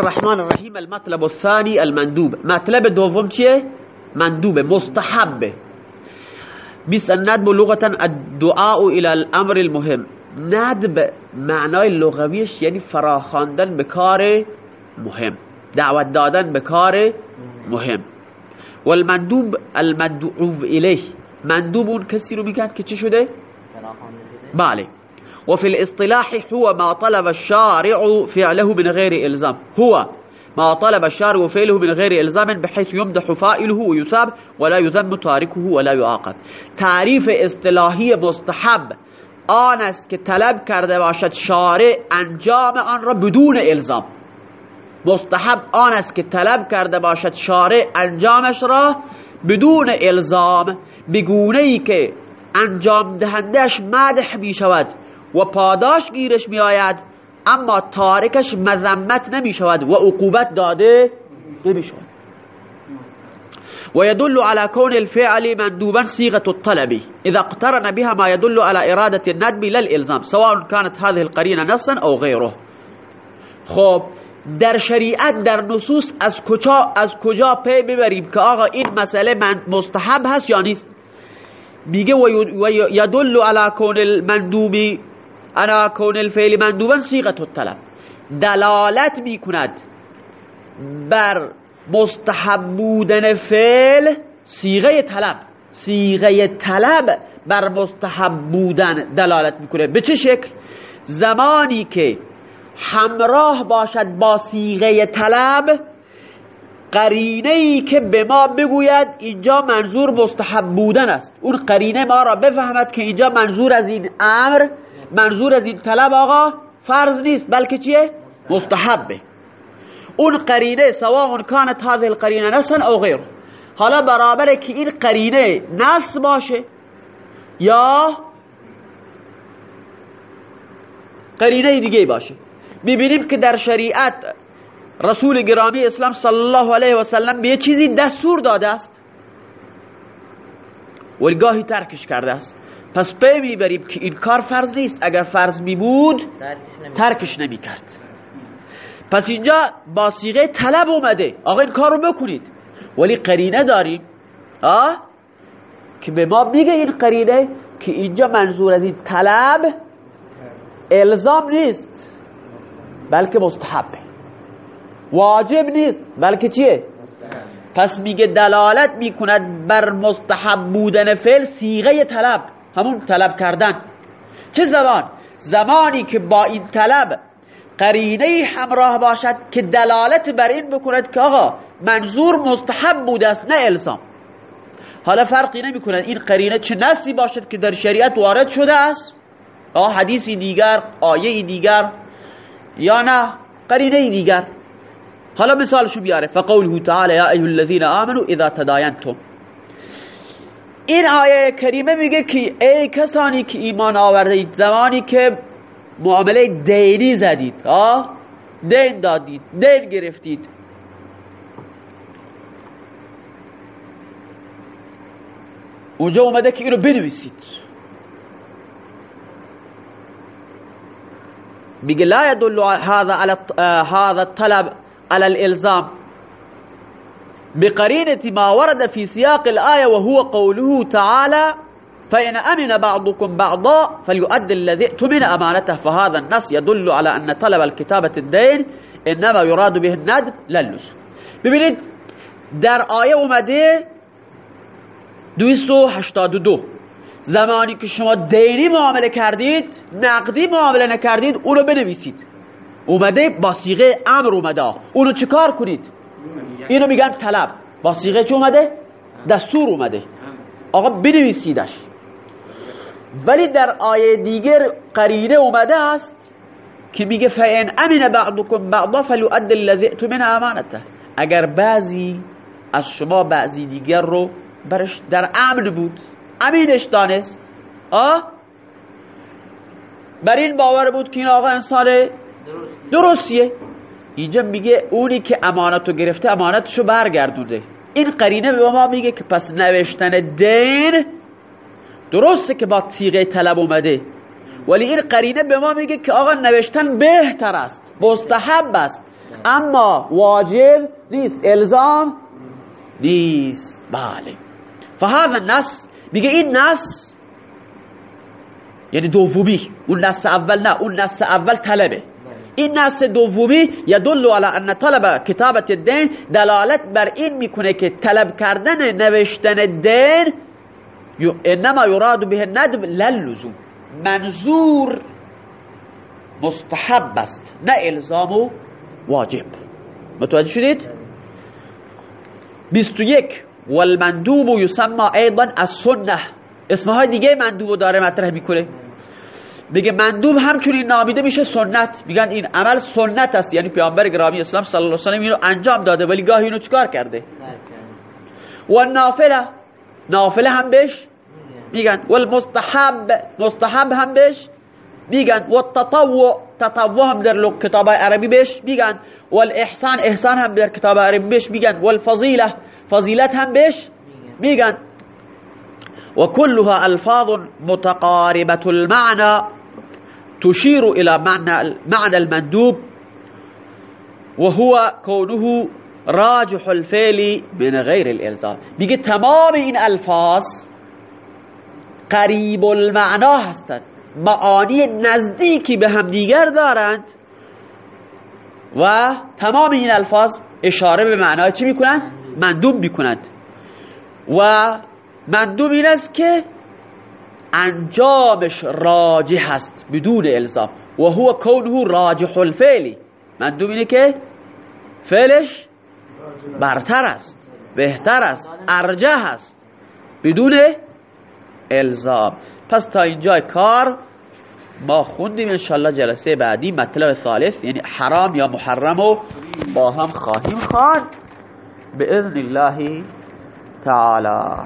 الرحمن الرحیم المطلب الثاني المندوب. مطلب دوم چیه؟ مندوب مستحب. بیس الندب لغتا الدعاء الى الامر المهم. ندب معنای لغویش یعنی فراخواندن به کار مهم. دعوت دادن به کار مهم. والمندوب المدعو الیه. مندوب اون کسی رو میگن که چی شده؟ بله. وفي الاصطلاح هو ما طلب الشارع فعله من غير إلزام. هو ما طلب الشارع فعله من غير إلزام بحيث يمدح فائله ويثاب ولا يذم تاركه ولا يعاقب. تعریف اصطلاحی مستحب. آن است که طلب کرده باشد شارع انجام آن را بدون إلزام. مستحب آن است که طلب کرده باشد شارع انجامش را بدون إلزام. بگونه ای که انجام دهندش مدح می شود و پاداش گیرش می آید اما تارکش مذمت نمی شود و عقوبت داده نمی شود ويدل على كون الفعل مندوبا صيغة الطلب. إذا اقترن بها ما يدل على إرادة الندب لا الإلزام سواء كانت هذه القرينة نصا أو غيره. خب در شریعت در نصوص از کجا از کجا پی ببریم که آقا این مسئله من مستحب هست یا نیست؟ میگه و یدل علی کون المندوبی انا کون الفعل مندوبا صيغه الطلب. دلالت می‌کند بر مستحب بودن فعل صیغه طلب. صیغه طلب بر مستحب بودن دلالت می‌کنه به چه شکل؟ زمانی که همراه باشد با صیغه طلب قرینه ای که به ما بگوید اینجا منظور مستحب بودن است. اون قرینه ما را بفهمد که اینجا منظور از این امر منظور از این طلب آقا فرض نیست بلکه چیه؟ مستحبه. اون قرینه سواء کانت هذه القرینه نسا او غیر حالا برابره که این قرینه نس باشه یا قرینه دیگه باشه. ببینیم که در شریعت رسول گرامی اسلام صلی الله علیه و سلم به چیزی دستور داده است. ولی ترکش کرده است. پس پی می‌بریم که این کار فرض نیست. اگر فرض می بود ترکش نمی کرد پس اینجا با صیغه طلب اومده. آقا این کار رو بکنید. ولی قرینه داریم. آه که به ما میگه این قرینه که اینجا منظور از این طلب الزام نیست بلکه مستحبه واجب نیست بلکه چیه؟ پس میگه دلالت می‌کند بر مستحب بودن فعل سیغه طلب. همون طلب کردن. چه زمان؟ زمانی که با این طلب قرینه همراه باشد که دلالت بر این بکند که آقا منظور مستحب بوده است نه الزام. حالا فرقی نمی کند این قرینه چه نسی باشد که در شریعت وارد شده است؟ آه حدیثی دیگر آیه دیگر یا نه؟ قرینه دیگر. حالا مثالشو بیاره. فقوله تعالی یا ایها الذین آمنوا اذا تداینتم. این آیه کریمه میگه که ای کسانی که ایمان آورده اید زمانی که معامله دینی زدید آه دین دادید دین گرفتید. اونجا اومده که اینو بنویسید. میگه لا يدل هذا على هذا الطلب على الالزام. بقرينة ما ورد في سياق الآية وهو قوله تعالى فإن أمن بعضكم بعضا فليؤدي الذي اؤتمن أمانته. فهذا النص يدل على أن طلب الكتابة الدين إنما يراد به الندب لا اللزوم ببینید در آیه اومده 282 زمانی که شما دینی معامله کردید نقدی معامله نکردید اونو بنویسید. اومده با سیغه أمر اومده. اونو چیکار کنید؟ اینو میگن طلب. با سیغه چه اومده؟ دستور اومده. آقا بنویسیدش. ولی در آیه دیگر قرینه اومده است که میگه امن بعضکم بعضا فلیؤدی الذی من امانته اگر بعضی از شما بعضی دیگر رو برش در امن بود امینش دانست. آه بر این باور بود که این آقا انسان درستیه. اینجا میگه اونی که امانتو گرفته امانتشو برگردونده. این قرینه به ما میگه که پس نوشتن دین درسته که با تیغه طلب اومده. ولی این قرینه به ما میگه که آقا نوشتن بهتر است مستحب است. اما واجب نیست الزام نیست. بله. فهذا النص میگه این نص یعنی دومی. اون نص اول نه اون نص اول طلبه. این نص دومی یدل علی ان طلب کتابت الدین دلالت بر این می‌کنه که طلب کردن نوشتن دین انما یراد به ندب للزوم. منظور مستحب است نه الزام و واجب. متوجه شدید؟ 21 والمندوب یسمى ایضا السنه اسمهای دیگه مندوب داره مطرح می‌کنه. بگه مندوب همچنین نامیده میشه سنت. میگن این عمل سنت است. یعنی پیامبر گرامی اسلام صلی الله علیه و اینو انجام داده ولی گاهی اینو چیکار کرده؟ و نافله. نافله هم بهش میگن. و المستحب مستحب هم بهش میگن. و التطوع تطوع هم در کتاب عربی بهش میگن. و الاحسان احسان هم در کتاب عربی بهش میگن. و الفضیله فضیلت هم بهش میگن. و كلها الفاظ متقاربة المعنى. تشير إلى معنى, معنى المندوب وهو كونه راجح الفعل من غير الالزام میگه تمام این الفاظ قریب المعنا هستند معانی نزدیکی به هم دیگر دارند و تمام این الفاظ اشاره به معنای چی می‌کنند؟ مندوب می‌کنند. و مندوب این است که انجامش راجح است بدون الزام. و هو کونه راجح الفعلی مندوب اینه که فعلش برتر است بهتر است ارجح است بدون الزام. پس تا اینجای کار ما خوندیم انشالله جلسه بعدی مطلب ثالث یعنی حرام یا محرم و با هم خواهیم خواند. به اذن الله تعالی.